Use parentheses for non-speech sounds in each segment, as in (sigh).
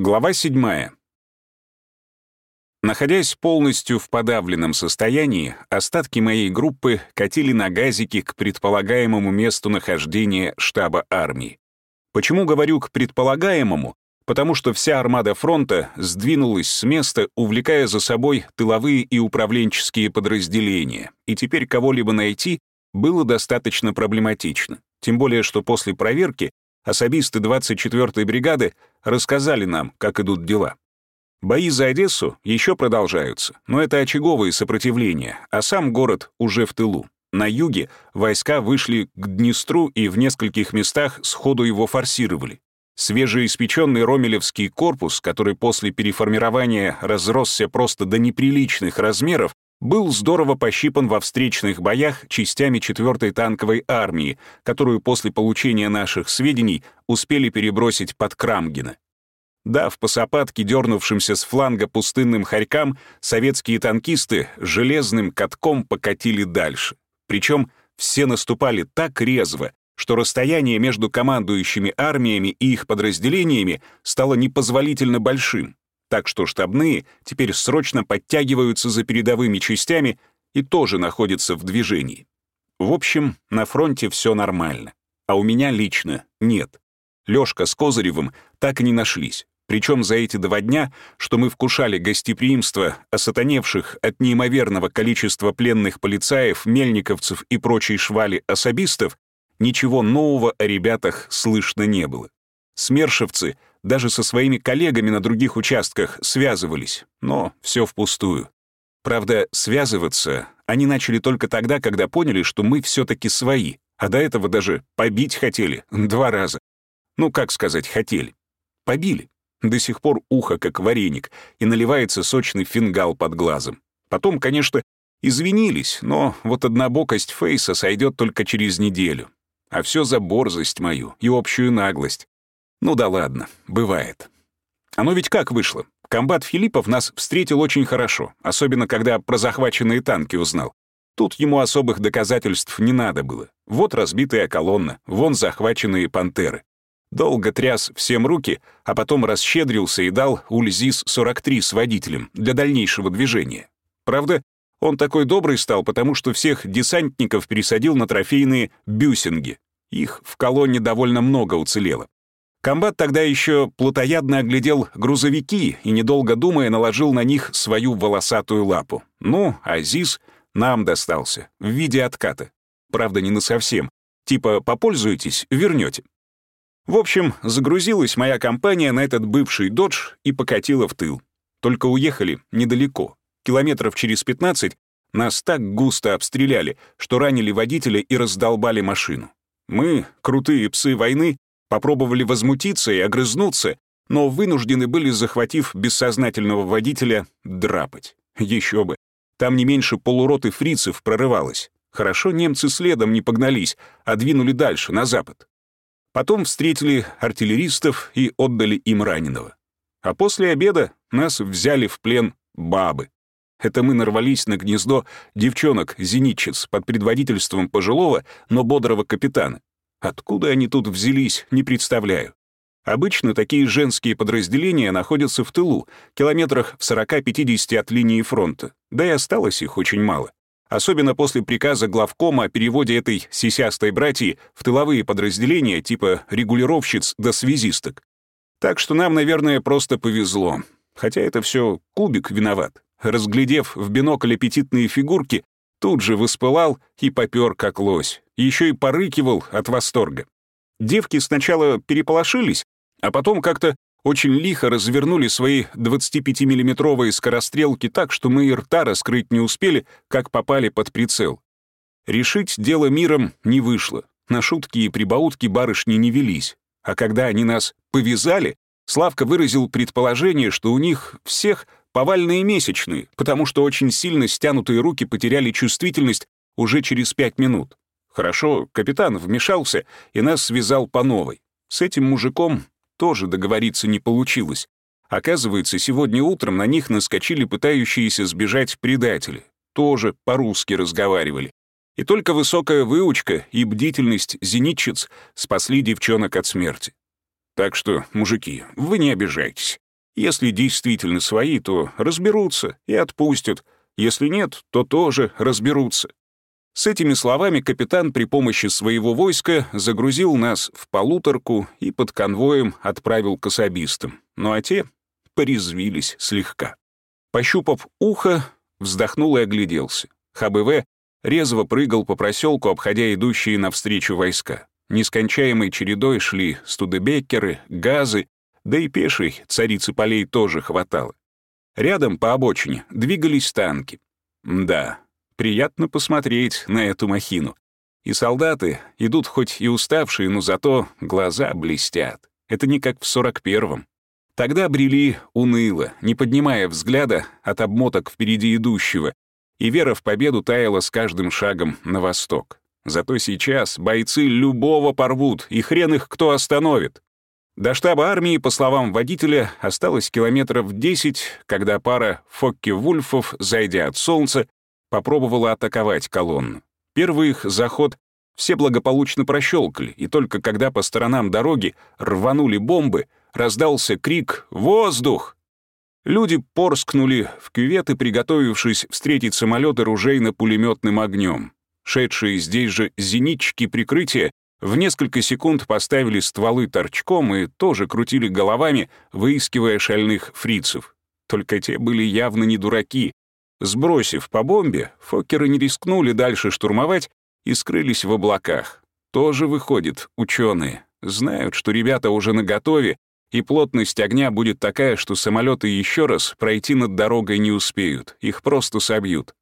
Глава 7. Находясь полностью в подавленном состоянии, остатки моей группы катили на газике к предполагаемому месту нахождения штаба армии. Почему говорю «к предполагаемому»? Потому что вся армада фронта сдвинулась с места, увлекая за собой тыловые и управленческие подразделения, и теперь кого-либо найти было достаточно проблематично. Тем более, что после проверки особисты 24-й бригады рассказали нам, как идут дела. Бои за Одессу еще продолжаются, но это очаговые сопротивления, а сам город уже в тылу. На юге войска вышли к Днестру и в нескольких местах сходу его форсировали. Свежеиспеченный Ромелевский корпус, который после переформирования разросся просто до неприличных размеров, был здорово пощипан во встречных боях частями 4-й танковой армии, которую после получения наших сведений успели перебросить под Крамгина. Дав по сапатке дернувшимся с фланга пустынным хорькам, советские танкисты железным катком покатили дальше. Причем все наступали так резво, что расстояние между командующими армиями и их подразделениями стало непозволительно большим. Так что штабные теперь срочно подтягиваются за передовыми частями и тоже находятся в движении. В общем, на фронте все нормально. А у меня лично нет. Лёшка с Козыревым так и не нашлись. Причем за эти два дня, что мы вкушали гостеприимство осатаневших от неимоверного количества пленных полицаев, мельниковцев и прочей швали особистов, ничего нового о ребятах слышно не было. Смершевцы даже со своими коллегами на других участках связывались, но все впустую. Правда, связываться они начали только тогда, когда поняли, что мы все-таки свои, а до этого даже побить хотели (laughs) два раза. Ну, как сказать, хотели. Побили. До сих пор ухо как вареник, и наливается сочный фингал под глазом. Потом, конечно, извинились, но вот однобокость Фейса сойдет только через неделю. А все за борзость мою и общую наглость. Ну да ладно, бывает. Оно ведь как вышло? Комбат Филиппов нас встретил очень хорошо, особенно когда про захваченные танки узнал. Тут ему особых доказательств не надо было. Вот разбитая колонна, вон захваченные пантеры. Долго тряс всем руки, а потом расщедрился и дал Ульзис-43 с водителем для дальнейшего движения. Правда, он такой добрый стал, потому что всех десантников пересадил на трофейные бюсинги. Их в колонне довольно много уцелело. Комбат тогда еще плотоядно оглядел грузовики и, недолго думая, наложил на них свою волосатую лапу. Ну, Азиз нам достался, в виде отката. Правда, не на совсем. Типа, попользуйтесь, вернете. В общем, загрузилась моя компания на этот бывший «Додж» и покатила в тыл. Только уехали недалеко. Километров через 15 нас так густо обстреляли, что ранили водителя и раздолбали машину. Мы, крутые псы войны, попробовали возмутиться и огрызнуться, но вынуждены были, захватив бессознательного водителя, драпать. Еще бы. Там не меньше полуроты фрицев прорывалось. Хорошо немцы следом не погнались, а двинули дальше, на запад. Потом встретили артиллеристов и отдали им раненого. А после обеда нас взяли в плен бабы. Это мы нарвались на гнездо девчонок-зенитчиц под предводительством пожилого, но бодрого капитана. Откуда они тут взялись, не представляю. Обычно такие женские подразделения находятся в тылу, километрах в 40-50 от линии фронта, да и осталось их очень мало особенно после приказа главкома о переводе этой сисястой братьи в тыловые подразделения типа регулировщиц до связисток. Так что нам, наверное, просто повезло. Хотя это все кубик виноват. Разглядев в бинокль аппетитные фигурки, тут же воспылал и попер как лось. Еще и порыкивал от восторга. Девки сначала переполошились, а потом как-то очень лихо развернули свои 25-миллиметровые скорострелки так, что мы и рта раскрыть не успели, как попали под прицел. Решить дело миром не вышло. На шутки и прибаутки барышни не велись. А когда они нас повязали, Славка выразил предположение, что у них всех повальные месячные, потому что очень сильно стянутые руки потеряли чувствительность уже через пять минут. Хорошо, капитан вмешался и нас связал по новой. С этим мужиком тоже договориться не получилось. Оказывается, сегодня утром на них наскочили пытающиеся сбежать предатели. Тоже по-русски разговаривали. И только высокая выучка и бдительность зенитчиц спасли девчонок от смерти. Так что, мужики, вы не обижайтесь. Если действительно свои, то разберутся и отпустят. Если нет, то тоже разберутся. С этими словами капитан при помощи своего войска загрузил нас в полуторку и под конвоем отправил к особистам. Ну а те порезвились слегка. Пощупав ухо, вздохнул и огляделся. ХБВ резво прыгал по проселку, обходя идущие навстречу войска. Нескончаемой чередой шли студебеккеры, газы, да и пешей царицы полей тоже хватало. Рядом по обочине двигались танки. Да, Приятно посмотреть на эту махину. И солдаты идут хоть и уставшие, но зато глаза блестят. Это не как в 41-м. Тогда брели уныло, не поднимая взгляда от обмоток впереди идущего, и вера в победу таяла с каждым шагом на восток. Зато сейчас бойцы любого порвут, и хрен их кто остановит. До штаба армии, по словам водителя, осталось километров 10, когда пара Фокки-Вульфов, зайдя от солнца, попробовала атаковать колонну. Первый их заход все благополучно прощелкали, и только когда по сторонам дороги рванули бомбы, раздался крик «Воздух!». Люди порскнули в кюветы, приготовившись встретить самолеты ружейно-пулеметным огнем. Шедшие здесь же зенитчики прикрытия в несколько секунд поставили стволы торчком и тоже крутили головами, выискивая шальных фрицев. Только те были явно не дураки, Сбросив по бомбе, фоккеры не рискнули дальше штурмовать и скрылись в облаках. Тоже выходит, ученые знают, что ребята уже наготове, и плотность огня будет такая, что самолеты еще раз пройти над дорогой не успеют, их просто собьют.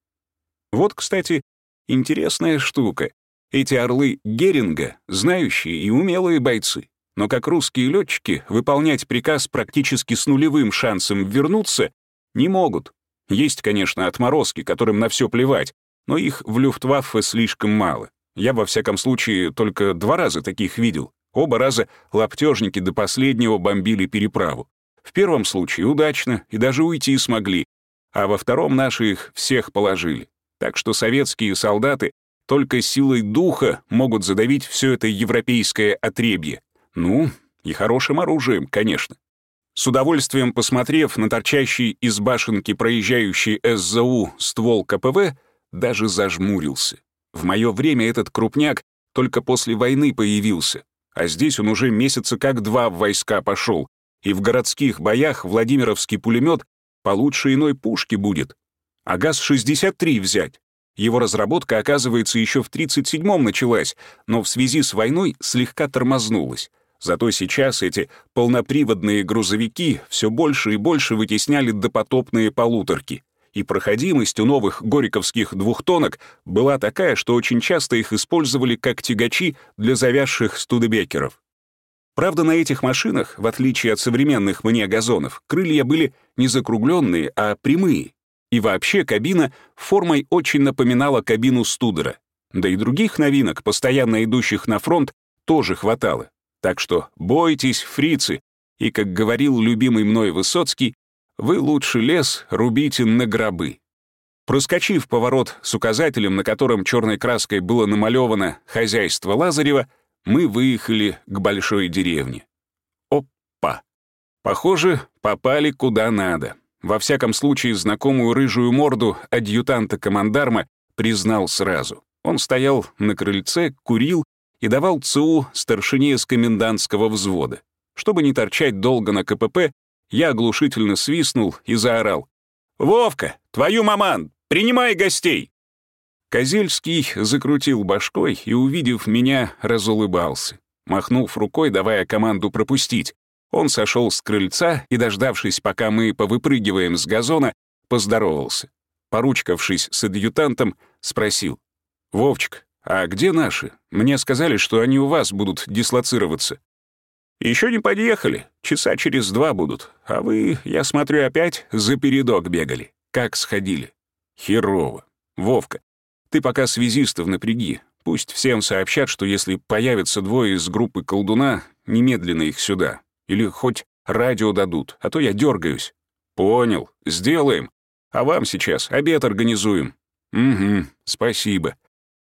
Вот, кстати, интересная штука. Эти орлы Геринга — знающие и умелые бойцы. Но как русские летчики выполнять приказ практически с нулевым шансом вернуться не могут. Есть, конечно, отморозки, которым на все плевать, но их в Люфтваффе слишком мало. Я, во всяком случае, только два раза таких видел. Оба раза лаптежники до последнего бомбили переправу. В первом случае удачно и даже уйти смогли, а во втором наши их всех положили. Так что советские солдаты только силой духа могут задавить все это европейское отребье. Ну, и хорошим оружием, конечно. С удовольствием посмотрев на торчащий из башенки проезжающий СЗУ ствол КПВ, даже зажмурился. В мое время этот крупняк только после войны появился, а здесь он уже месяца как два в войска пошел, и в городских боях Владимировский пулемет получше иной пушки будет. А ГАЗ-63 взять. Его разработка, оказывается, еще в 37-м началась, но в связи с войной слегка тормознулась. Зато сейчас эти полноприводные грузовики все больше и больше вытесняли допотопные полуторки, и проходимость у новых гориковских двухтонок была такая, что очень часто их использовали как тягачи для завязших студебекеров. Правда, на этих машинах, в отличие от современных мне газонов, крылья были не закругленные, а прямые. И вообще кабина формой очень напоминала кабину Студера. Да и других новинок, постоянно идущих на фронт, тоже хватало. Так что бойтесь, фрицы, и, как говорил любимый мной Высоцкий, вы лучше лес рубите на гробы. Проскочив поворот с указателем, на котором черной краской было намалевано «Хозяйство Лазарева», мы выехали к большой деревне. Опа! Похоже, попали куда надо. Во всяком случае, знакомую рыжую морду адъютанта-командарма признал сразу. Он стоял на крыльце, курил и давал ЦУ старшине из комендантского взвода. Чтобы не торчать долго на КПП, я оглушительно свистнул и заорал. «Вовка, твою маман, принимай гостей!» Козельский закрутил башкой и, увидев меня, разулыбался. Махнув рукой, давая команду пропустить, он сошел с крыльца и, дождавшись, пока мы повыпрыгиваем с газона, поздоровался. Поручкавшись с адъютантом, спросил. «Вовчик, «А где наши? Мне сказали, что они у вас будут дислоцироваться». Еще не подъехали, часа через два будут. А вы, я смотрю, опять за передок бегали. Как сходили? Херово. Вовка, ты пока связистов напряги. Пусть всем сообщат, что если появятся двое из группы колдуна, немедленно их сюда. Или хоть радио дадут, а то я дергаюсь. Понял, сделаем. А вам сейчас обед организуем. Угу, спасибо.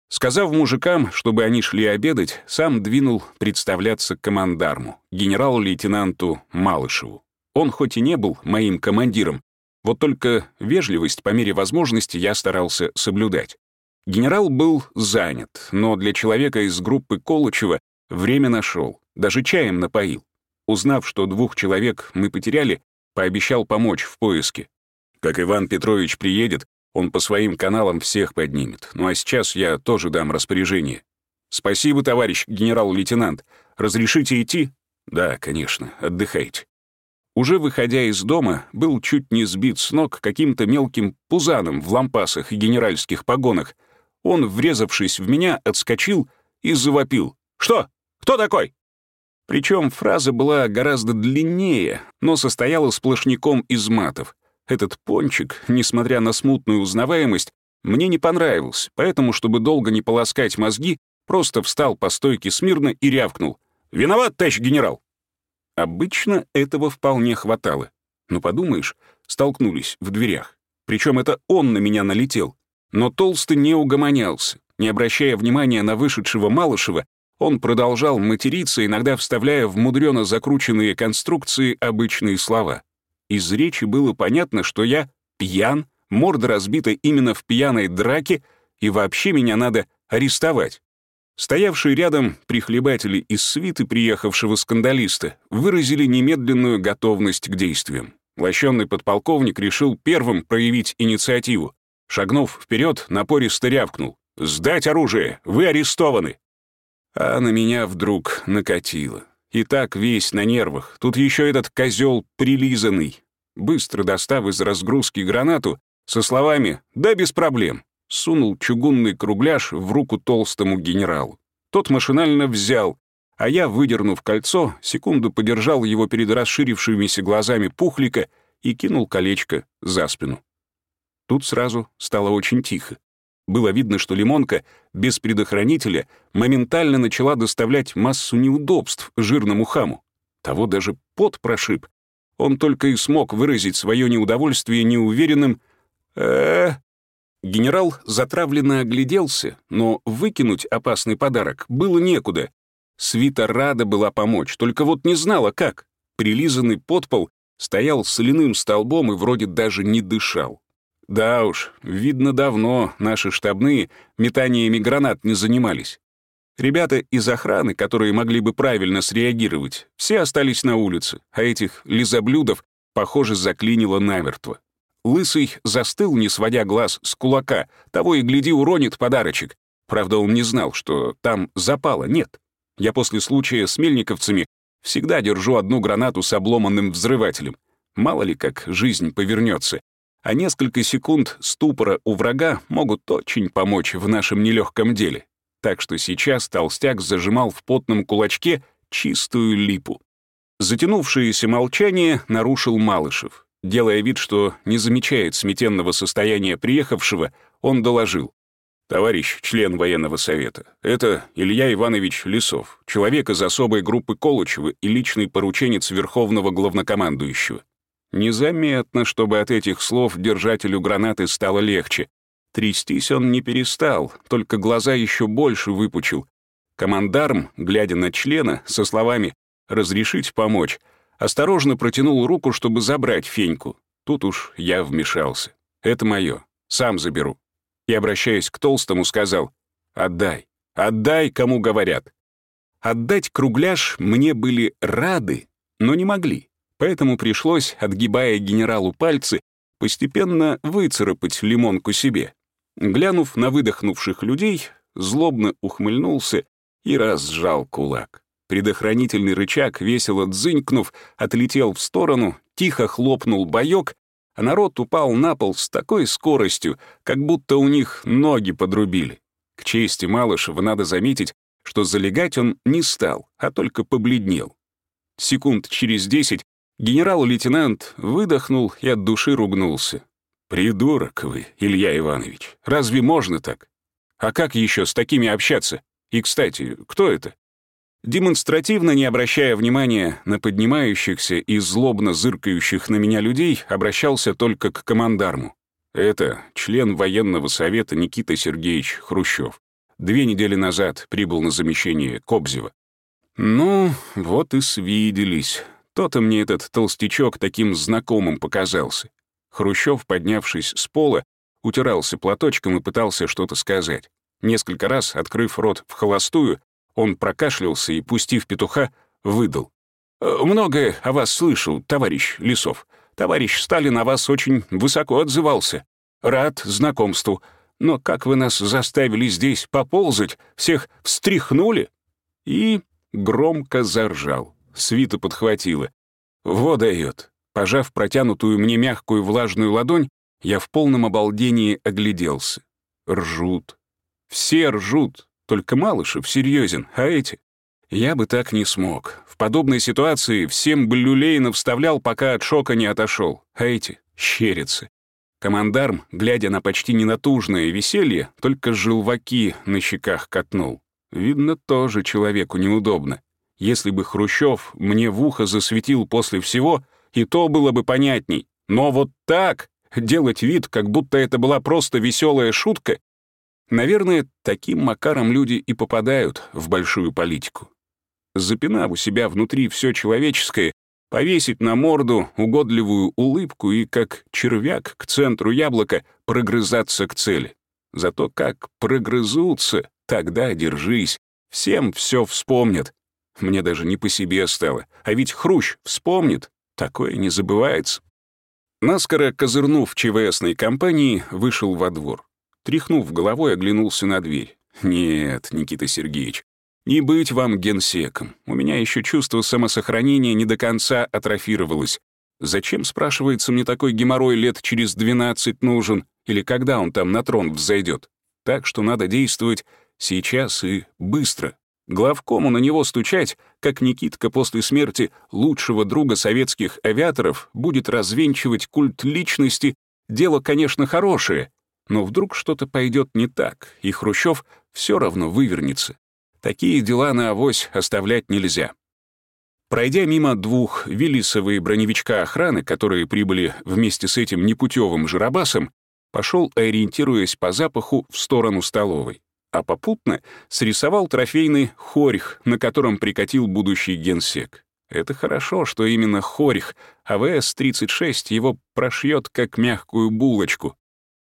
Сказав мужикам, чтобы они шли обедать, сам двинул представляться командарму, генерал-лейтенанту Малышеву. Он хоть и не был моим командиром, вот только вежливость по мере возможности я старался соблюдать. Генерал был занят, но для человека из группы Колычева время нашел, даже чаем напоил. Узнав, что двух человек мы потеряли, пообещал помочь в поиске. Как Иван Петрович приедет, он по своим каналам всех поднимет. Ну а сейчас я тоже дам распоряжение. Спасибо, товарищ генерал-лейтенант. Разрешите идти? Да, конечно, отдыхайте. Уже выходя из дома, был чуть не сбит с ног каким-то мелким пузаном в лампасах и генеральских погонах. Он, врезавшись в меня, отскочил и завопил. «Что? Кто такой?» Причем фраза была гораздо длиннее, но состояла сплошняком из матов. Этот пончик, несмотря на смутную узнаваемость, мне не понравился, поэтому, чтобы долго не полоскать мозги, просто встал по стойке смирно и рявкнул. «Виноват, товарищ генерал!» Обычно этого вполне хватало. Но подумаешь, столкнулись в дверях. Причем это он на меня налетел. Но Толстый не угомонялся. Не обращая внимания на вышедшего Малышева, он продолжал материться, иногда вставляя в мудрено закрученные конструкции обычные слова. Из речи было понятно, что я пьян, морда разбита именно в пьяной драке, и вообще меня надо арестовать. Стоявшие рядом прихлебатели из свиты приехавшего скандалиста выразили немедленную готовность к действиям. Лощенный подполковник решил первым проявить инициативу. Шагнув вперед, напористо рявкнул. «Сдать оружие! Вы арестованы!» А на меня вдруг накатило. И так весь на нервах. Тут еще этот козел прилизанный. Быстро достав из разгрузки гранату, со словами «Да без проблем», сунул чугунный кругляш в руку толстому генералу. Тот машинально взял, а я, выдернув кольцо, секунду подержал его перед расширившимися глазами пухлика и кинул колечко за спину. Тут сразу стало очень тихо. Было видно, что лимонка без предохранителя моментально начала доставлять массу неудобств жирному хаму. Того даже пот прошиб. Он только и смог выразить свое неудовольствие неуверенным э, Генерал затравленно огляделся, но выкинуть опасный подарок было некуда. Свита рада была помочь, только вот не знала, как. Прилизанный подпол стоял соляным столбом и вроде даже не дышал. Да уж, видно давно наши штабные метаниями гранат не занимались. Ребята из охраны, которые могли бы правильно среагировать, все остались на улице, а этих лизоблюдов, похоже, заклинило намертво. Лысый застыл, не сводя глаз с кулака, того и гляди уронит подарочек. Правда, он не знал, что там запала нет. Я после случая с мельниковцами всегда держу одну гранату с обломанным взрывателем. Мало ли как жизнь повернется. А несколько секунд ступора у врага могут очень помочь в нашем нелегком деле. Так что сейчас толстяк зажимал в потном кулачке чистую липу. Затянувшееся молчание нарушил Малышев. Делая вид, что не замечает сметенного состояния приехавшего, он доложил. «Товарищ член военного совета, это Илья Иванович Лисов, человек из особой группы Колычева и личный порученец Верховного Главнокомандующего. Незаметно, чтобы от этих слов держателю гранаты стало легче. Трястись он не перестал, только глаза еще больше выпучил. Командарм, глядя на члена, со словами «разрешить помочь», Осторожно протянул руку, чтобы забрать феньку. Тут уж я вмешался. «Это мое. Сам заберу». И, обращаясь к Толстому, сказал «Отдай. Отдай, кому говорят». Отдать кругляш мне были рады, но не могли. Поэтому пришлось, отгибая генералу пальцы, постепенно выцарапать лимонку себе. Глянув на выдохнувших людей, злобно ухмыльнулся и разжал кулак. Предохранительный рычаг, весело дзынькнув, отлетел в сторону, тихо хлопнул боёк, а народ упал на пол с такой скоростью, как будто у них ноги подрубили. К чести Малышева надо заметить, что залегать он не стал, а только побледнел. Секунд через десять генерал-лейтенант выдохнул и от души ругнулся. «Придурок вы, Илья Иванович, разве можно так? А как еще с такими общаться? И, кстати, кто это?» Демонстративно не обращая внимания на поднимающихся и злобно зыркающих на меня людей, обращался только к командарму. Это член военного совета Никита Сергеевич Хрущев. Две недели назад прибыл на замещение Кобзева. Ну, вот и свиделись. Что-то мне этот толстячок таким знакомым показался. Хрущев, поднявшись с пола, утирался платочком и пытался что-то сказать. Несколько раз, открыв рот в холостую, он прокашлялся и, пустив петуха, выдал. «Э, «Многое о вас слышал, товарищ Лисов. Товарищ Сталин о вас очень высоко отзывался. Рад знакомству. Но как вы нас заставили здесь поползать, всех встряхнули?» И громко заржал. Свита подхватила. «Во дает!» Пожав протянутую мне мягкую влажную ладонь, я в полном обалдении огляделся. Ржут. Все ржут, только Малышев серьезен, а эти? Я бы так не смог. В подобной ситуации всем бы люлейно вставлял, пока от шока не отошел. А эти — щерятся. Командарм, глядя на почти ненатужное веселье, только желваки на щеках катнул. Видно, тоже человеку неудобно. Если бы Хрущев мне в ухо засветил после всего, и то было бы понятней. Но вот так, делать вид, как будто это была просто веселая шутка, Наверное, таким макаром люди и попадают в большую политику. Запинав у себя внутри все человеческое, повесить на морду угодливую улыбку и, как червяк к центру яблока, прогрызаться к цели. Зато как прогрызутся, тогда держись. Всем все вспомнят. Мне даже не по себе стало. А ведь Хрущ вспомнит. Такое не забывается. Наскоро козырнув ЧВСной компании, вышел во двор. Тряхнув головой, оглянулся на дверь. «Нет, Никита Сергеевич, не быть вам генсеком. У меня еще чувство самосохранения не до конца атрофировалось. Зачем, спрашивается, мне такой геморрой лет через 12 нужен? Или когда он там на трон взойдет? Так что надо действовать сейчас и быстро. Главкому на него стучать, как Никитка после смерти лучшего друга советских авиаторов будет развенчивать культ личности, дело, конечно, хорошее, но вдруг что-то пойдет не так, и Хрущев все равно вывернется. Такие дела на авось оставлять нельзя. Пройдя мимо двух Виллисовые броневичка охраны, которые прибыли вместе с этим непутевым жиробасом, пошел, ориентируясь по запаху, в сторону столовой. А попутно срисовал трофейный хорих, на котором прикатил будущий генсек. Это хорошо, что именно хорих, а ВС-36 его прошьет как мягкую булочку,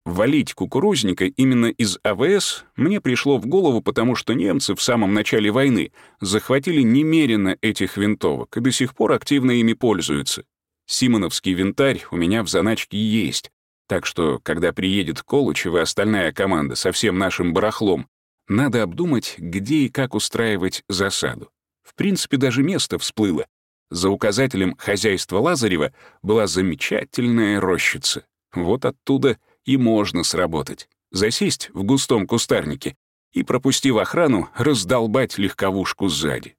Валить кукурузника именно из АВС мне пришло в голову, потому что немцы в самом начале войны захватили немерено этих винтовок и до сих пор активно ими пользуются. Симоновский винтарь у меня в заначке есть, так что, когда приедет Колычев и остальная команда со всем нашим барахлом, надо обдумать, где и как устраивать засаду. В принципе, даже место всплыло. За указателем хозяйства Лазарева была замечательная рощица. Вот оттуда и можно сработать. Засесть в густом кустарнике и, пропустив охрану, раздолбать легковушку сзади.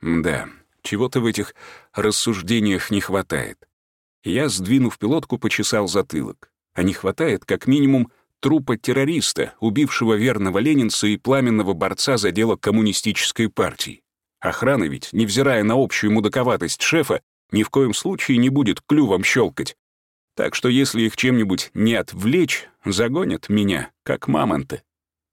Да, чего-то в этих рассуждениях не хватает. Я, сдвинув пилотку, почесал затылок. А не хватает, как минимум, трупа террориста, убившего верного ленинца и пламенного борца за дело коммунистической партии. Охрана ведь, невзирая на общую мудаковатость шефа, ни в коем случае не будет клювом щелкать, так что если их чем-нибудь не отвлечь, загонят меня, как мамонты.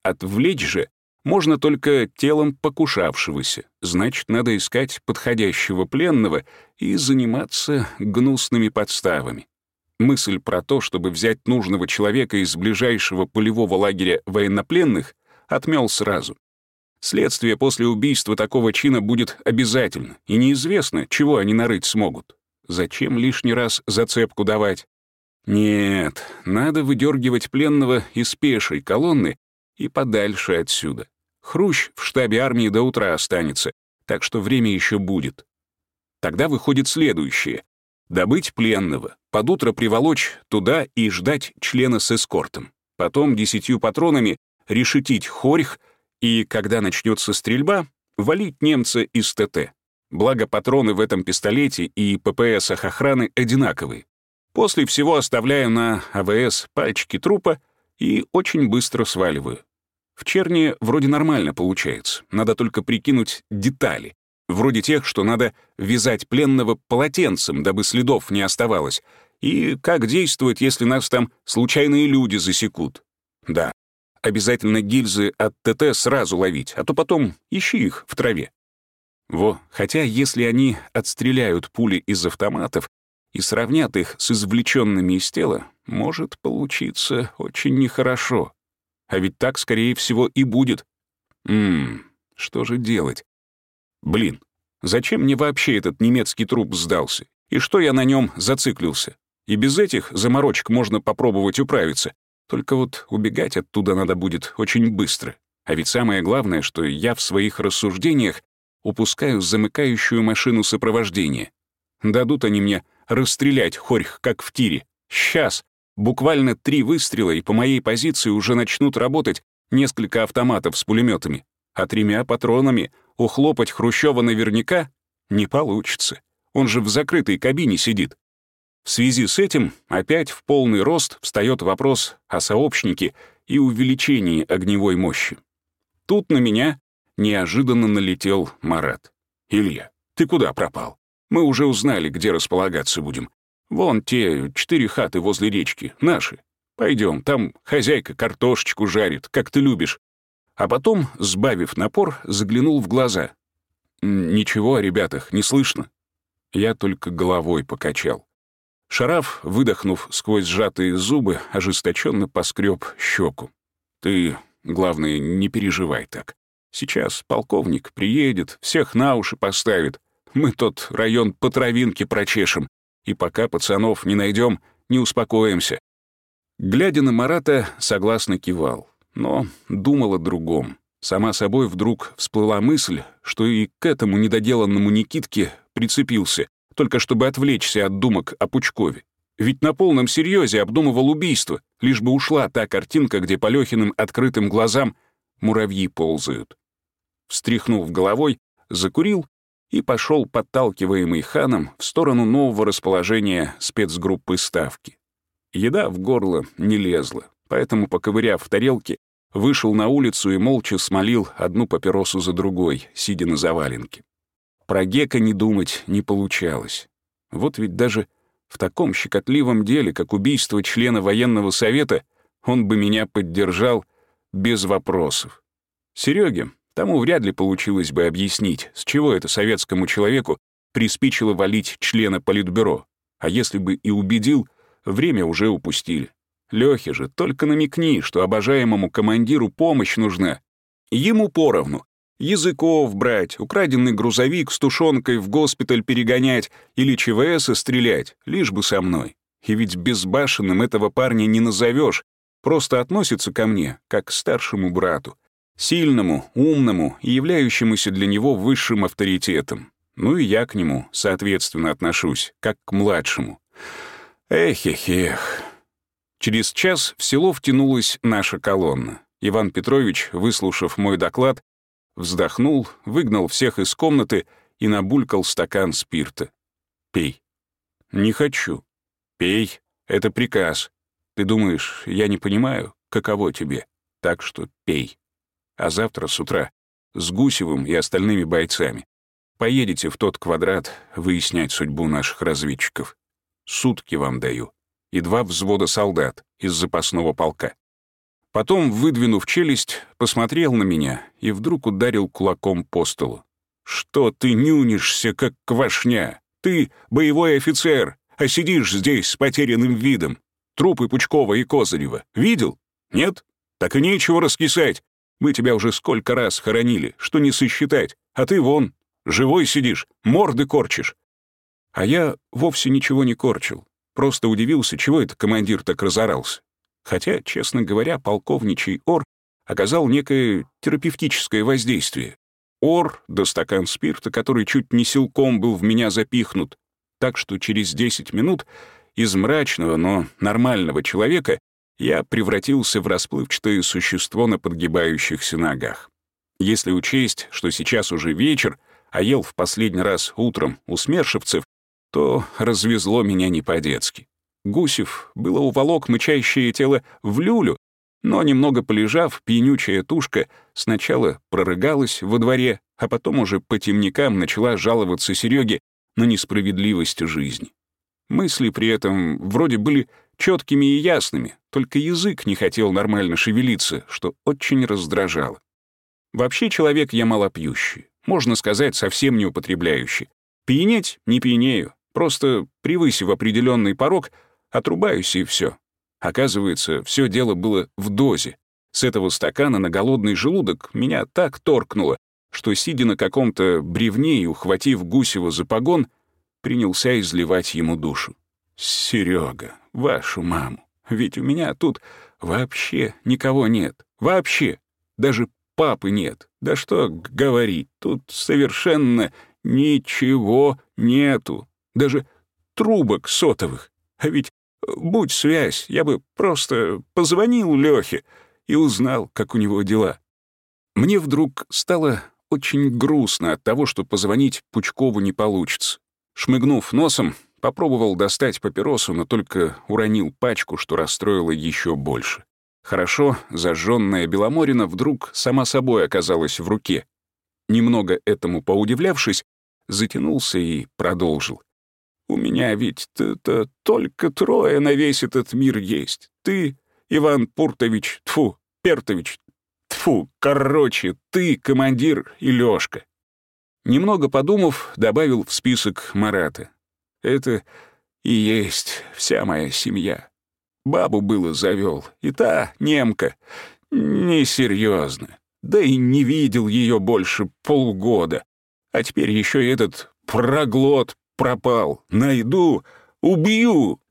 Отвлечь же можно только телом покушавшегося, значит, надо искать подходящего пленного и заниматься гнусными подставами. Мысль про то, чтобы взять нужного человека из ближайшего полевого лагеря военнопленных, отмел сразу. Следствие после убийства такого чина будет обязательно, и неизвестно, чего они нарыть смогут. Зачем лишний раз зацепку давать? Нет, надо выдергивать пленного из пешей колонны и подальше отсюда. Хрущ в штабе армии до утра останется, так что время еще будет. Тогда выходит следующее. Добыть пленного, под утро приволочь туда и ждать члена с эскортом. Потом десятью патронами решетить хорих и, когда начнется стрельба, валить немца из ТТ. Благо патроны в этом пистолете и ППСах охраны одинаковые. После всего оставляю на АВС пальчики трупа и очень быстро сваливаю. В черне вроде нормально получается, надо только прикинуть детали. Вроде тех, что надо вязать пленного полотенцем, дабы следов не оставалось, и как действовать, если нас там случайные люди засекут. Да, обязательно гильзы от ТТ сразу ловить, а то потом ищи их в траве. Во, хотя если они отстреляют пули из автоматов и сравнят их с извлеченными из тела, может получиться очень нехорошо. А ведь так, скорее всего, и будет. Ммм, что же делать? Блин, зачем мне вообще этот немецкий труп сдался? И что я на нем зациклился? И без этих заморочек можно попробовать управиться. Только вот убегать оттуда надо будет очень быстро. А ведь самое главное, что я в своих рассуждениях упускаю замыкающую машину сопровождения. Дадут они мне расстрелять хорьх, как в тире. Сейчас. Буквально три выстрела, и по моей позиции уже начнут работать несколько автоматов с пулеметами. А тремя патронами ухлопать Хрущева наверняка не получится. Он же в закрытой кабине сидит. В связи с этим опять в полный рост встает вопрос о сообщнике и увеличении огневой мощи. Тут на меня неожиданно налетел Марат. «Илья, ты куда пропал? Мы уже узнали, где располагаться будем. Вон те четыре хаты возле речки, наши. Пойдем, там хозяйка картошечку жарит, как ты любишь». А потом, сбавив напор, заглянул в глаза. «Ничего о ребятах не слышно». Я только головой покачал. Шараф, выдохнув сквозь сжатые зубы, ожесточенно поскреб щеку. «Ты, главное, не переживай так. Сейчас полковник приедет, всех на уши поставит. Мы тот район по травинке прочешем, и пока пацанов не найдем, не успокоимся». Глядя на Марата, согласно кивал, но думал о другом. Сама собой вдруг всплыла мысль, что и к этому недоделанному Никитке прицепился, только чтобы отвлечься от думок о Пучкове. Ведь на полном серьезе обдумывал убийство, лишь бы ушла та картинка, где по Лёхиным открытым глазам муравьи ползают. Встряхнув головой, закурил и пошел, подталкиваемый ханом, в сторону нового расположения спецгруппы Ставки. Еда в горло не лезла, поэтому, поковыряв в тарелке, вышел на улицу и молча смолил одну папиросу за другой, сидя на заваленке. Про Гека не думать не получалось. Вот ведь даже в таком щекотливом деле, как убийство члена военного совета, он бы меня поддержал без вопросов. Сереге тому вряд ли получилось бы объяснить, с чего это советскому человеку приспичило валить члена политбюро. А если бы и убедил, время уже упустили. Лёхе же только намекни, что обожаемому командиру помощь нужна. Ему поровну, Языков брать, украденный грузовик с тушенкой в госпиталь перегонять или ЧВС стрелять, лишь бы со мной. И ведь безбашенным этого парня не назовешь, просто относится ко мне, как к старшему брату, сильному, умному и являющемуся для него высшим авторитетом. Ну и я к нему, соответственно, отношусь, как к младшему. Эх-эх-эх. Через час в село втянулась наша колонна. Иван Петрович, выслушав мой доклад, Вздохнул, выгнал всех из комнаты и набулькал стакан спирта. «Пей». «Не хочу». «Пей. Это приказ. Ты думаешь, я не понимаю, каково тебе? Так что пей. А завтра с утра с Гусевым и остальными бойцами поедете в тот квадрат выяснять судьбу наших разведчиков. Сутки вам даю. И два взвода солдат из запасного полка. Потом, выдвинув челюсть, посмотрел на меня и вдруг ударил кулаком по столу. «Что ты нюнишься, как квашня? Ты боевой офицер, а сидишь здесь с потерянным видом. Трупы Пучкова и Козырева. Видел? Нет? Так и нечего раскисать. Мы тебя уже сколько раз хоронили, что не сосчитать. А ты вон, живой сидишь, морды корчишь». А я вовсе ничего не корчил. Просто удивился, чего это командир так разорался. Хотя, честно говоря, полковничий ор оказал некое терапевтическое воздействие. Ор да стакан спирта, который чуть не силком был в меня запихнут, так что через 10 минут из мрачного, но нормального человека я превратился в расплывчатое существо на подгибающихся ногах. Если учесть, что сейчас уже вечер, а ел в последний раз утром у смершевцев, то развезло меня не по-детски. Гусев было уволок мычащее тело в люлю, но, немного полежав, пьянючая тушка сначала прорыгалась во дворе, а потом уже по темникам начала жаловаться Сереге на несправедливость жизни. Мысли при этом вроде были четкими и ясными, только язык не хотел нормально шевелиться, что очень раздражало. Вообще человек я малопьющий, можно сказать, совсем не употребляющий. Пьянеть — не пьянею, просто превысив определенный порог, отрубаюсь и все. Оказывается, все дело было в дозе. С этого стакана на голодный желудок меня так торкнуло, что, сидя на каком-то бревне и ухватив Гусева за погон, принялся изливать ему душу. Серега, вашу маму, ведь у меня тут вообще никого нет, вообще, даже папы нет. Да что говорить, тут совершенно ничего нету, даже трубок сотовых. А ведь, будь связь, я бы просто позвонил Лёхе и узнал, как у него дела. Мне вдруг стало очень грустно от того, что позвонить Пучкову не получится. Шмыгнув носом, попробовал достать папиросу, но только уронил пачку, что расстроило еще больше. Хорошо, зажженная Беломорина вдруг сама собой оказалась в руке. Немного этому поудивлявшись, затянулся и продолжил. «У меня ведь -то только трое на весь этот мир есть. Ты, Иван Пуртович, тфу, Пертович, тфу, короче, ты, командир и Лёшка». Немного подумав, добавил в список Марата. «Это и есть вся моя семья». Бабу было завел, и та немка. Несерьезно. Да и не видел ее больше полгода. А теперь еще этот проглот пропал. Найду, убью.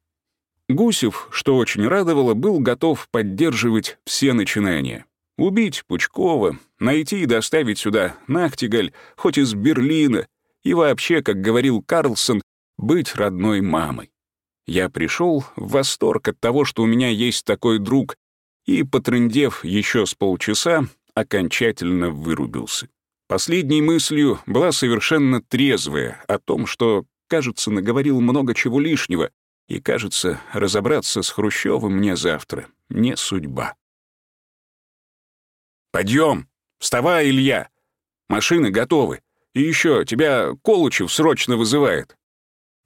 Гусев, что очень радовало, был готов поддерживать все начинания. Убить Пучкова, найти и доставить сюда Нахтигаль, хоть из Берлина, и вообще, как говорил Карлсон, быть родной мамой. Я пришел в восторг от того, что у меня есть такой друг, и, потрындев еще с полчаса, окончательно вырубился. Последней мыслью была совершенно трезвая о том, что, кажется, наговорил много чего лишнего, и, кажется, разобраться с Хрущевым мне завтра не судьба. «Подъем! Вставай, Илья! Машины готовы. И еще тебя Колучев срочно вызывает».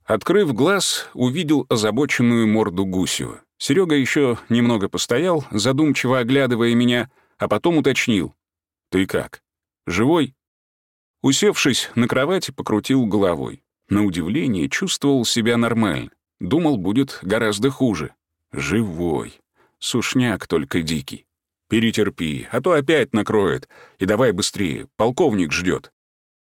Открыв глаз, увидел озабоченную морду Гусева. Серега еще немного постоял, задумчиво оглядывая меня, а потом уточнил. «Ты как? Живой?» Усевшись на кровати, покрутил головой. На удивление чувствовал себя нормально. Думал, будет гораздо хуже. Живой. Сушняк только дикий. Перетерпи, а то опять накроет. И давай быстрее, полковник ждет.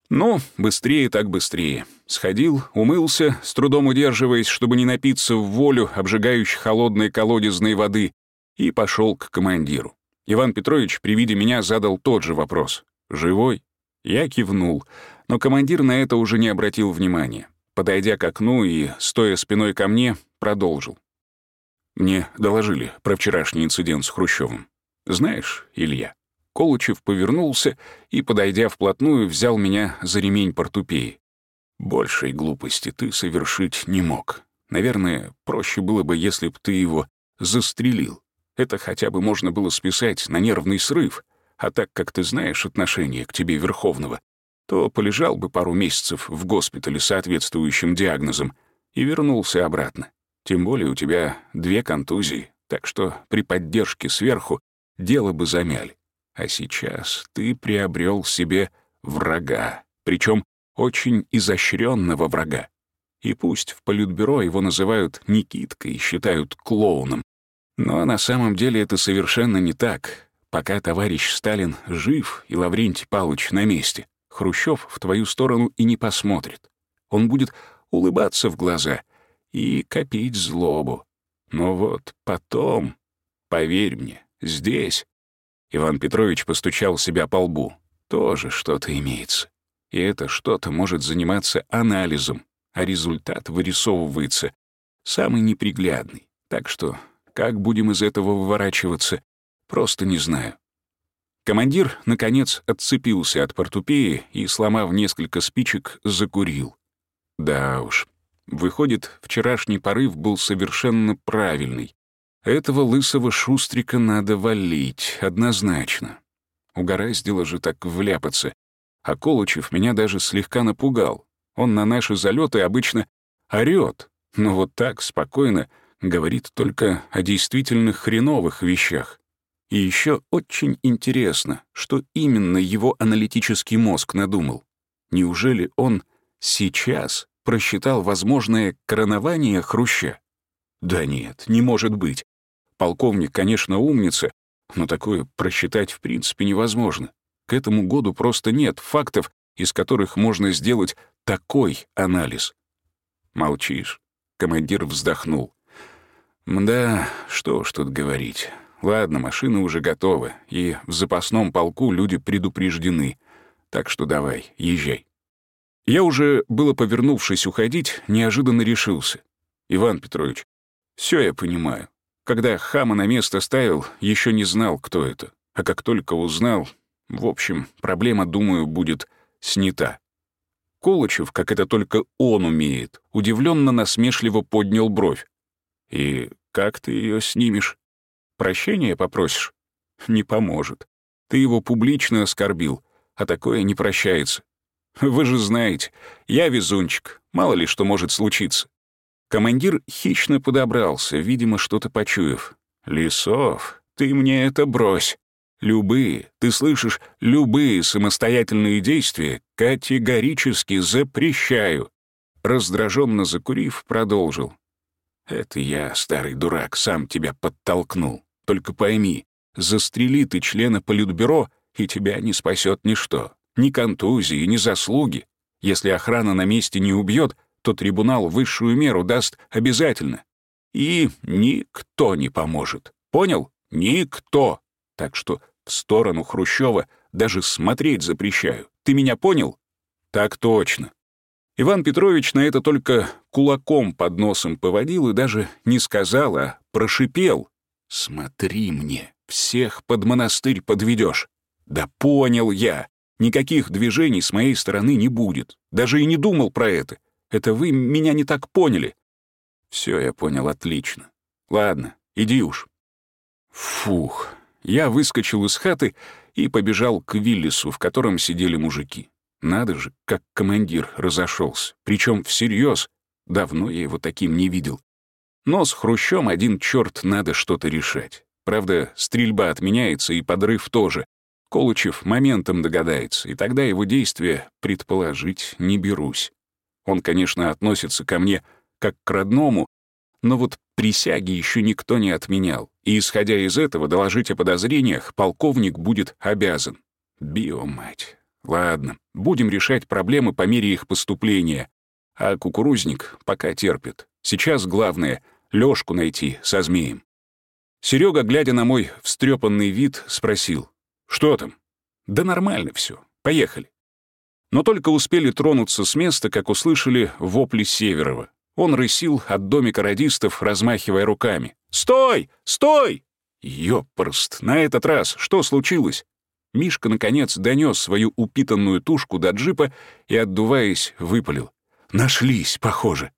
Ну, быстрее так быстрее. Сходил, умылся, с трудом удерживаясь, чтобы не напиться в волю обжигающей холодной колодезной воды, и пошел к командиру. Иван Петрович при виде меня задал тот же вопрос. «Живой?» Я кивнул, но командир на это уже не обратил внимания. Подойдя к окну и, стоя спиной ко мне, продолжил. Мне доложили про вчерашний инцидент с Хрущевым. Знаешь, Илья, Колычев повернулся и, подойдя вплотную, взял меня за ремень портупеи. «Большей глупости ты совершить не мог. Наверное, проще было бы, если б ты его застрелил. Это хотя бы можно было списать на нервный срыв, а так как ты знаешь отношение к тебе Верховного, то полежал бы пару месяцев в госпитале с соответствующим диагнозом и вернулся обратно. Тем более у тебя две контузии, так что при поддержке сверху дело бы замяли. А сейчас ты приобрел себе врага, причем очень изощренного врага. И пусть в политбюро его называют Никиткой и считают клоуном, но на самом деле это совершенно не так. Пока товарищ Сталин жив и Лаврентий Павлович на месте, Хрущев в твою сторону и не посмотрит. Он будет улыбаться в глаза и копить злобу. Но вот потом, поверь мне, здесь Иван Петрович постучал себя по лбу. Тоже что-то имеется. И это что-то может заниматься анализом, а результат вырисовывается самый неприглядный. Так что как будем из этого выворачиваться, просто не знаю. Командир, наконец, отцепился от портупеи и, сломав несколько спичек, закурил. Да уж, выходит, вчерашний порыв был совершенно правильный. Этого лысого шустрика надо валить, однозначно. Угораздило же так вляпаться. А Колычев меня даже слегка напугал. Он на наши залеты обычно орёт, но вот так, спокойно, говорит только о действительно хреновых вещах. И еще очень интересно, что именно его аналитический мозг надумал. Неужели он сейчас просчитал возможное коронование Хруща? Да нет, не может быть. Полковник, конечно, умница, но такое просчитать в принципе невозможно. К этому году просто нет фактов, из которых можно сделать такой анализ. Молчишь. Командир вздохнул. «Мда, что ж тут говорить. Ладно, машины уже готовы, и в запасном полку люди предупреждены. Так что давай, езжай». Я уже, было повернувшись уходить, неожиданно решился. «Иван Петрович, все я понимаю. Когда хама на место ставил, еще не знал, кто это. А как только узнал, в общем, проблема, думаю, будет снята. Колычев, как это только он умеет, удивленно насмешливо поднял бровь. «И как ты ее снимешь? Прощения попросишь?» «Не поможет. Ты его публично оскорбил, а такое не прощается. Вы же знаете, я везунчик, мало ли что может случиться». Командир хищно подобрался, видимо, что-то почуяв. «Лисов, ты мне это брось. Любые, ты слышишь, любые самостоятельные действия категорически запрещаю. Раздраженно закурив, продолжил. Это я, старый дурак, сам тебя подтолкнул. Только пойми, застрели ты члена политбюро, и тебя не спасет ничто. Ни контузии, ни заслуги. Если охрана на месте не убьет, то трибунал высшую меру даст обязательно. И никто не поможет. Понял? Никто. Так что в сторону Хрущева даже смотреть запрещаю. Ты меня понял? Так точно. Иван Петрович на это только кулаком под носом поводил и даже не сказал, а прошипел. «Смотри мне, всех под монастырь подведешь. Да понял я. Никаких движений с моей стороны не будет. Даже и не думал про это. Это вы меня не так поняли. Все я понял отлично. Ладно, иди уж. Фух, я выскочил из хаты и побежал к Виллису, в котором сидели мужики. Надо же, как командир разошелся, причем всерьез. Давно я его таким не видел. Но с Хрущем один черт надо что-то решать. Правда, стрельба отменяется и подрыв тоже. Колычев моментом догадается, и тогда его действия предположить не берусь. Он, конечно, относится ко мне как к родному, но вот присяги еще никто не отменял, и, исходя из этого, доложить о подозрениях полковник будет обязан. Биомать. Ладно, будем решать проблемы по мере их поступления. А кукурузник пока терпит. Сейчас главное — Лёшку найти со змеем. Серега, глядя на мой встрепанный вид, спросил. «Что там?» «Да нормально все. Поехали». Но только успели тронуться с места, как услышали вопли Северова. Он рысил от домика радистов, размахивая руками. «Стой! Стой!» Ёпрст, на этот раз что случилось? Мишка, наконец, донес свою упитанную тушку до джипа и, отдуваясь, выпалил. «Нашлись, похоже».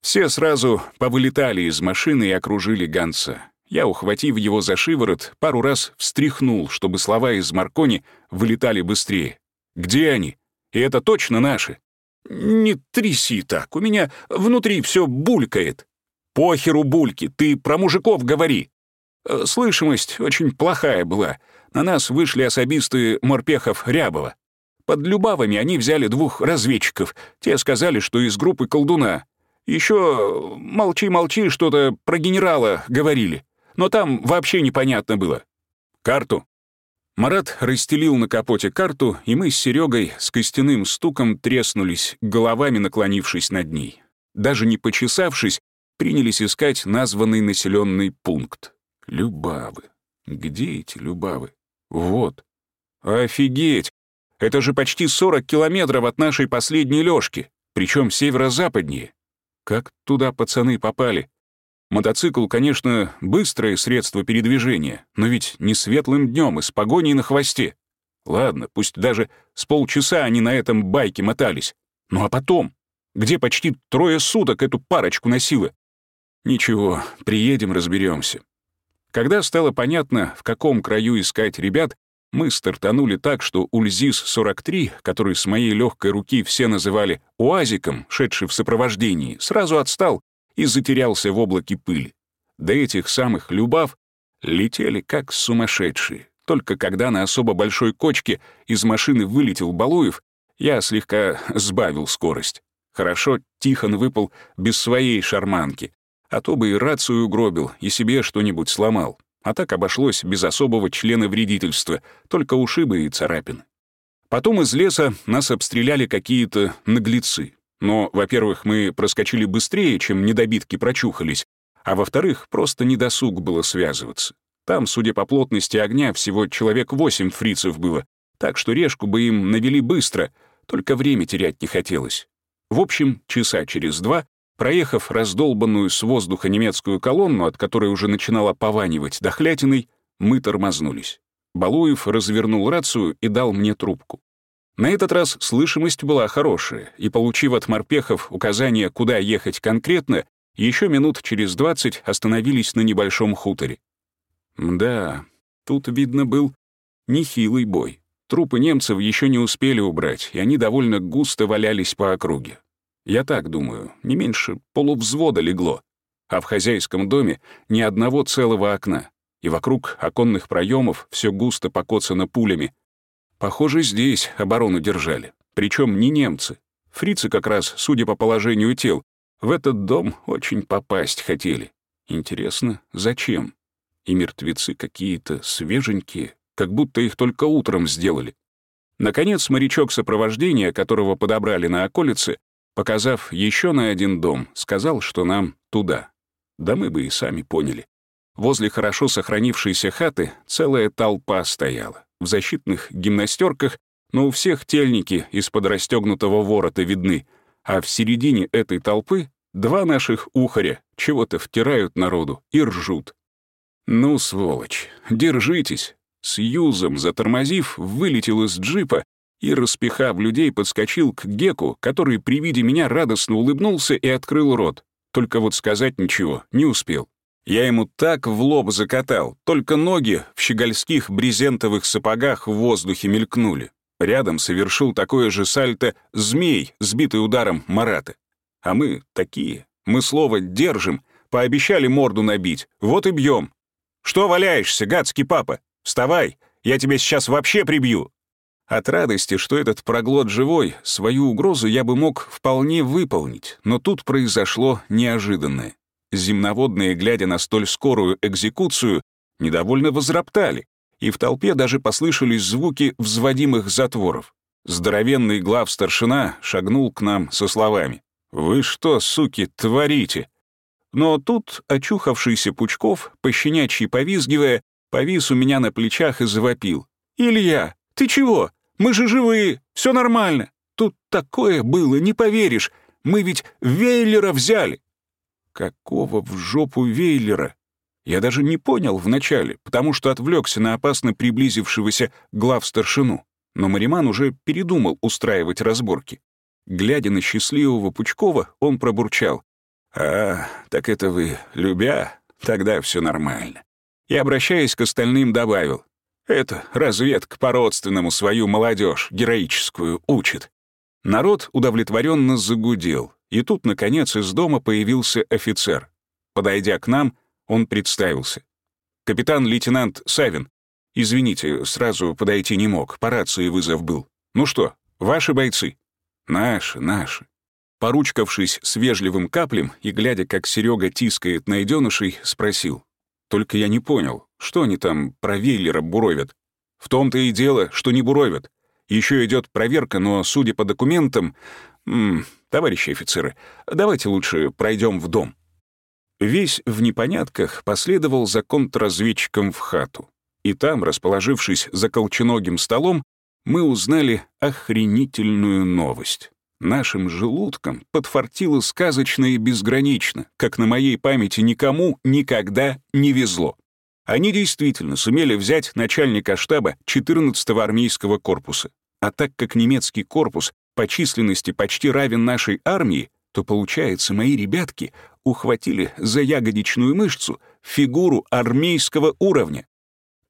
Все сразу повылетали из машины и окружили гонца. Я, ухватив его за шиворот, пару раз встряхнул, чтобы слова из Маркони вылетали быстрее. «Где они? И это точно наши?» «Не тряси так, у меня внутри все булькает». «Похеру бульки, ты про мужиков говори». Э, слышимость очень плохая была. На нас вышли особисты Морпехов-Рябова. Под Любавами они взяли двух разведчиков. Те сказали, что из группы колдуна. Еще молчи-молчи что-то про генерала говорили. Но там вообще непонятно было. Карту Марат расстелил на капоте карту, и мы с Серегой с костяным стуком треснулись, головами наклонившись над ней. Даже не почесавшись, принялись искать названный населенный пункт. Любавы. Где эти Любавы? Вот. Офигеть! Это же почти 40 километров от нашей последней лёжки, причем северо-западнее. Как туда пацаны попали? Мотоцикл, конечно, быстрое средство передвижения, но ведь не светлым днем и с погоней на хвосте. Ладно, пусть даже с полчаса они на этом байке мотались. Ну а потом? Где почти трое суток эту парочку носило? Ничего, приедем, разберемся. Когда стало понятно, в каком краю искать ребят, мы стартанули так, что Ульзис-43, который с моей легкой руки все называли «уазиком», шедший в сопровождении, сразу отстал и затерялся в облаке пыли. До этих самых любав летели как сумасшедшие. Только когда на особо большой кочке из машины вылетел Балуев, Я слегка сбавил скорость. Хорошо, Тихон выпал без своей шарманки, а то бы и рацию угробил, и себе что-нибудь сломал. А так обошлось без особого члена вредительства, только ушибы и царапины. Потом из леса нас обстреляли какие-то наглецы. Но, во-первых, мы проскочили быстрее, чем недобитки прочухались, а во-вторых, просто недосуг было связываться. Там, судя по плотности огня, всего человек восемь фрицев было, так что решку бы им навели быстро, только время терять не хотелось. В общем, часа через два, проехав раздолбанную с воздуха немецкую колонну, от которой уже начинала пованивать дохлятиной, мы тормознулись. Балуев развернул рацию и дал мне трубку. На этот раз слышимость была хорошая, и, получив от морпехов указание, куда ехать конкретно, еще минут через двадцать остановились на небольшом хуторе. Да, тут, видно, был нехилый бой. Трупы немцев еще не успели убрать, и они довольно густо валялись по округе. Я так думаю, не меньше полувзвода легло. А в хозяйском доме ни одного целого окна, и вокруг оконных проемов все густо покоцано пулями. Похоже, здесь оборону держали. Причем не немцы. Фрицы как раз, судя по положению тел, в этот дом очень попасть хотели. Интересно, зачем? И мертвецы какие-то свеженькие, как будто их только утром сделали. Наконец, морячок сопровождения, которого подобрали на околице, показав еще на один дом, сказал, что нам туда. Да мы бы и сами поняли. Возле хорошо сохранившейся хаты целая толпа стояла, в защитных гимнастерках, но у всех тельники из-под расстегнутого ворота видны, а в середине этой толпы два наших ухаря чего-то втирают народу и ржут. Ну, сволочь, держитесь. С юзом затормозив, вылетел из джипа и, распихав людей, подскочил к Геку, который при виде меня радостно улыбнулся и открыл рот. Только вот сказать ничего не успел. Я ему так в лоб закатал, только ноги в щегольских брезентовых сапогах в воздухе мелькнули. Рядом совершил такое же сальто змей, сбитый ударом Марата. А мы такие, мы слово держим, пообещали морду набить, вот и бьем. «Что валяешься, гадский папа? Вставай, я тебя сейчас вообще прибью!» От радости, что этот проглот живой, свою угрозу я бы мог вполне выполнить, но тут произошло неожиданное. Земноводные, глядя на столь скорую экзекуцию, недовольно возроптали, и в толпе даже послышались звуки взводимых затворов. Здоровенный глав-старшина шагнул к нам со словами. «Вы что, суки, творите?» Но тут очухавшийся Пучков, пощенячьи повизгивая, повис у меня на плечах и завопил. «Илья, ты чего? Мы же живые, все нормально. Тут такое было, не поверишь. Мы ведь Вейлера взяли». Какого в жопу Вейлера? Я даже не понял вначале, потому что отвлекся на опасно приблизившегося глав-старшину. Но Мариман уже передумал устраивать разборки. Глядя на счастливого Пучкова, он пробурчал. «А, так это вы, любя? Тогда все нормально». И, обращаясь к остальным, добавил. Это разведка по-родственному свою молодежь героическую учит. Народ удовлетворенно загудел, и тут, наконец, из дома появился офицер. Подойдя к нам, он представился. «Капитан-лейтенант Савин. Извините, сразу подойти не мог, по рации вызов был. Ну что, ваши бойцы?» «Наши, наши». Поручкавшись с вежливым каплем и глядя, как Серега тискает найденышей, спросил. «Только я не понял, что они там про Вейлера буровят? В том-то и дело, что не буровят. Еще идет проверка, но, судя по документам... М товарищи офицеры, давайте лучше пройдем в дом. Весь в непонятках последовал за контрразведчиком в хату. И там, расположившись за колченогим столом, мы узнали охренительную новость. Нашим желудкам подфартило сказочно и безгранично, как на моей памяти никому никогда не везло. Они действительно сумели взять начальника штаба 14-го армейского корпуса. А так как немецкий корпус по численности почти равен нашей армии, то, получается, мои ребятки ухватили за ягодичную мышцу фигуру армейского уровня.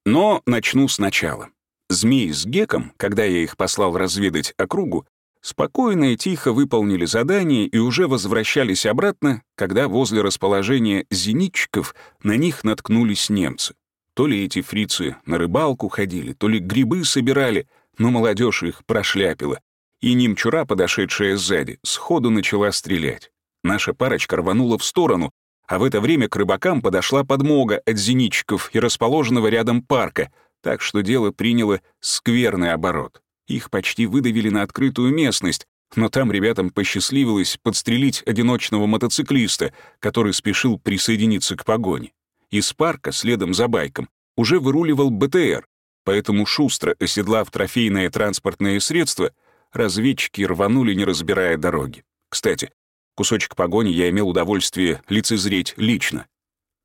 Но начну сначала. Змей с Геком, когда я их послал разведать округу, спокойно и тихо выполнили задание и уже возвращались обратно, когда возле расположения зенитчиков на них наткнулись немцы. То ли эти фрицы на рыбалку ходили, то ли грибы собирали, но молодежь их прошляпила. И немчура, подошедшая сзади, сходу начала стрелять. Наша парочка рванула в сторону, а в это время к рыбакам подошла подмога от зенитчиков и расположенного рядом парка, так что дело приняло скверный оборот. Их почти выдавили на открытую местность, но там ребятам посчастливилось подстрелить одиночного мотоциклиста, который спешил присоединиться к погоне. Из парка, следом за байком, уже выруливал БТР, поэтому шустро оседлав трофейное транспортное средство, разведчики рванули, не разбирая дороги. Кстати, кусочек погони я имел удовольствие лицезреть лично.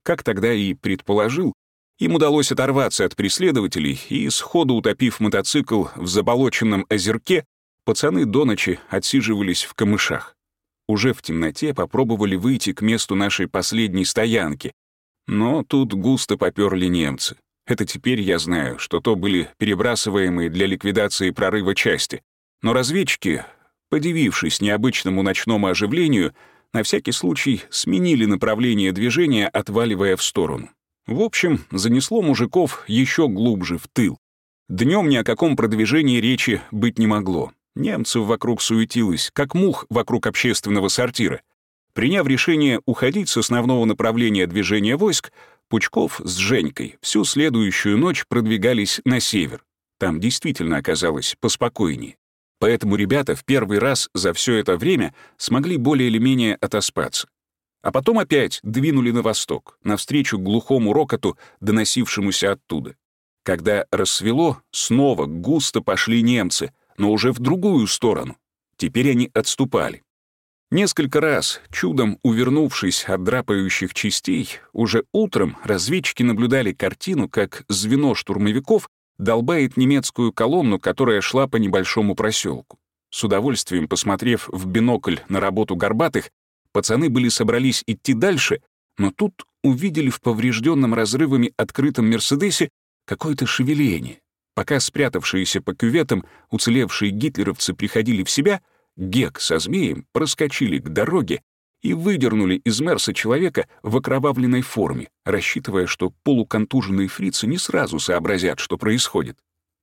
Как тогда и предположил, им удалось оторваться от преследователей, и, сходу утопив мотоцикл в заболоченном озерке, пацаны до ночи отсиживались в камышах. Уже в темноте попробовали выйти к месту нашей последней стоянки, но тут густо попёрли немцы. Это теперь я знаю, что то были перебрасываемые для ликвидации прорыва части. Но разведчики, подивившись необычному ночному оживлению, на всякий случай сменили направление движения, отваливая в сторону. В общем, занесло мужиков еще глубже в тыл. Днем ни о каком продвижении речи быть не могло. Немцев вокруг суетилось, как мух вокруг общественного сортира. Приняв решение уходить с основного направления движения войск, Пучков с Женькой всю следующую ночь продвигались на север. Там действительно оказалось поспокойнее. Поэтому ребята в первый раз за все это время смогли более или менее отоспаться. А потом опять двинули на восток, навстречу глухому рокоту, доносившемуся оттуда. Когда рассвело, снова густо пошли немцы, но уже в другую сторону. Теперь они отступали. Несколько раз, чудом увернувшись от драпающих частей, уже утром разведчики наблюдали картину, как звено штурмовиков долбает немецкую колонну, которая шла по небольшому проселку. С удовольствием посмотрев в бинокль на работу горбатых, пацаны были собрались идти дальше, но тут увидели в поврежденном разрывами открытом «Мерседесе» какое-то шевеление. Пока спрятавшиеся по кюветам уцелевшие гитлеровцы приходили в себя, Гек со змеем проскочили к дороге и выдернули из Мерса человека в окровавленной форме, рассчитывая, что полуконтуженные фрицы не сразу сообразят, что происходит.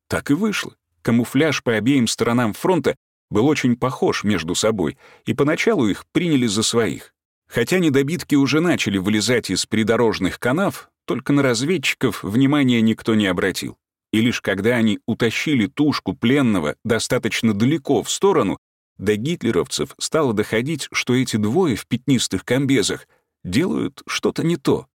Так и вышло. Камуфляж по обеим сторонам фронта был очень похож между собой, и поначалу их приняли за своих. Хотя недобитки уже начали вылезать из придорожных канав, только на разведчиков внимания никто не обратил. И лишь когда они утащили тушку пленного достаточно далеко в сторону, до гитлеровцев стало доходить, что эти двое в пятнистых комбезах делают что-то не то.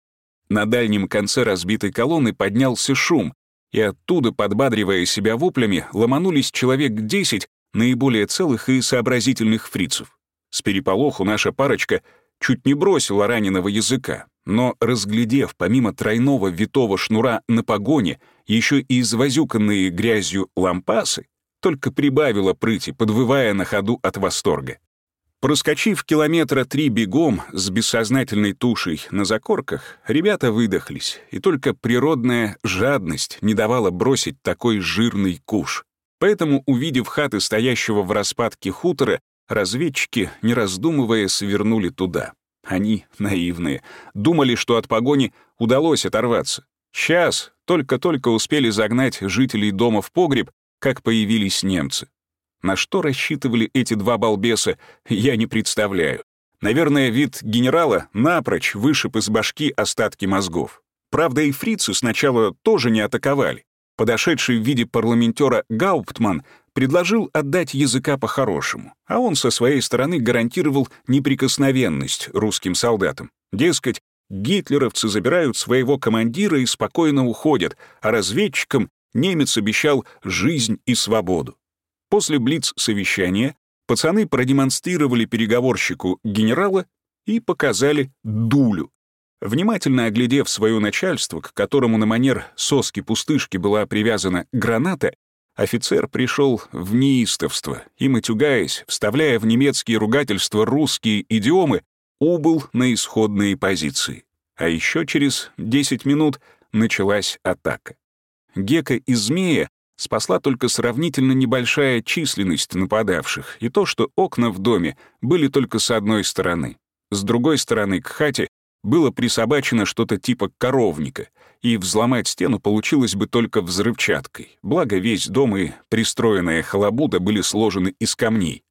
На дальнем конце разбитой колонны поднялся шум, и оттуда, подбадривая себя воплями, ломанулись человек десять наиболее целых и сообразительных фрицев. С переполоху наша парочка чуть не бросила раненого языка, но, разглядев помимо тройного витого шнура на погоне еще и извозюканные грязью лампасы, только прибавила прыти, подвывая на ходу от восторга. Проскочив километра три бегом с бессознательной тушей на закорках, ребята выдохлись, и только природная жадность не давала бросить такой жирный куш. Поэтому, увидев хаты стоящего в распадке хутора, разведчики, не раздумывая, свернули туда. Они, наивные, думали, что от погони удалось оторваться. Сейчас только-только успели загнать жителей дома в погреб, как появились немцы. На что рассчитывали эти два балбеса, я не представляю. Наверное, вид генерала напрочь вышиб из башки остатки мозгов. Правда, и фрицы сначала тоже не атаковали. Подошедший в виде парламентера Гауптман предложил отдать языка по-хорошему, а он со своей стороны гарантировал неприкосновенность русским солдатам. Дескать, гитлеровцы забирают своего командира и спокойно уходят, а разведчикам немец обещал жизнь и свободу. После блиц-совещания пацаны продемонстрировали переговорщику генерала и показали дулю. Внимательно оглядев свое начальство, к которому на манер соски-пустышки была привязана граната, офицер пришел в неистовство и, матюгаясь, вставляя в немецкие ругательства русские идиомы, убыл на исходные позиции. А еще через 10 минут началась атака. Гека и Змея спасла только сравнительно небольшая численность нападавших и то, что окна в доме были только с одной стороны. С другой стороны к хате было присобачено что-то типа коровника, и взломать стену получилось бы только взрывчаткой, благо весь дом и пристроенная халабуда были сложены из камней.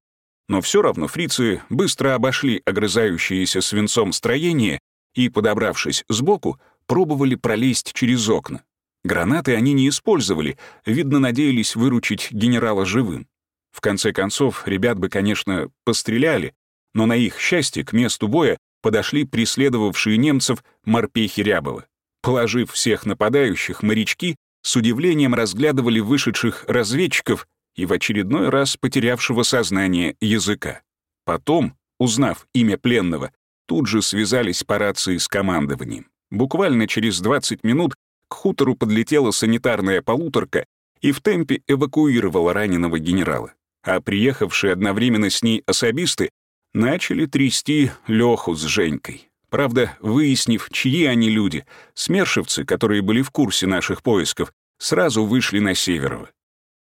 Но все равно фрицы быстро обошли огрызающееся свинцом строение и, подобравшись сбоку, пробовали пролезть через окна. Гранаты они не использовали, видно, надеялись выручить генерала живым. В конце концов, ребят бы, конечно, постреляли, но на их счастье к месту боя подошли преследовавшие немцев морпехи Рябова. Положив всех нападающих, морячки с удивлением разглядывали вышедших разведчиков и в очередной раз потерявшего сознание языка. Потом, узнав имя пленного, тут же связались по рации с командованием. Буквально через 20 минут к хутору подлетела санитарная полуторка и в темпе эвакуировала раненого генерала. А приехавшие одновременно с ней особисты начали трясти Леху с Женькой. Правда, выяснив, чьи они люди, смершевцы, которые были в курсе наших поисков, сразу вышли на Северово.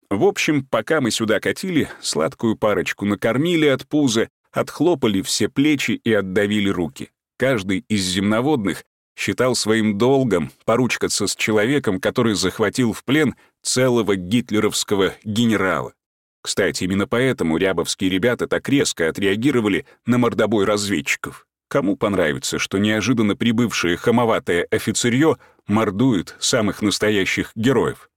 В общем, пока мы сюда катили, сладкую парочку накормили от пуза, отхлопали все плечи и отдавили руки. Каждый из земноводных считал своим долгом поручкаться с человеком, который захватил в плен целого гитлеровского генерала. Кстати, именно поэтому рябовские ребята так резко отреагировали на мордобой разведчиков. Кому понравится, что неожиданно прибывшее хамоватое офицерье мордует самых настоящих героев?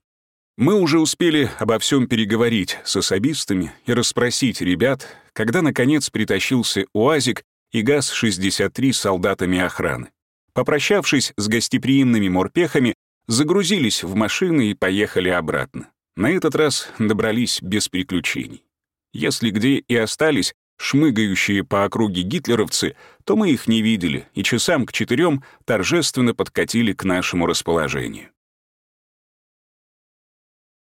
Мы уже успели обо всем переговорить с особистами и расспросить ребят, когда, наконец, притащился УАЗик и ГАЗ-63 с солдатами охраны. Попрощавшись с гостеприимными морпехами, загрузились в машины и поехали обратно. На этот раз добрались без приключений. Если где и остались шмыгающие по округе гитлеровцы, то мы их не видели и часам к четырем торжественно подкатили к нашему расположению.